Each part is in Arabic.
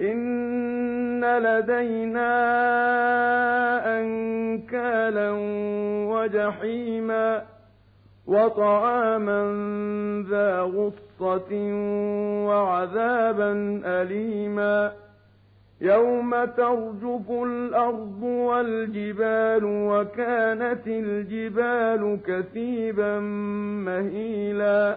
إن لدينا أنكالا وجحيما وطعاما ذا غصة وعذابا أليما يوم ترجف الأرض والجبال وكانت الجبال كثيبا مهيلا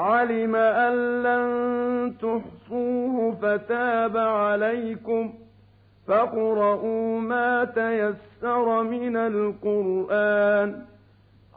علم أن لن تحصوه فتاب عليكم فاقرؤوا ما تيسر من القرآن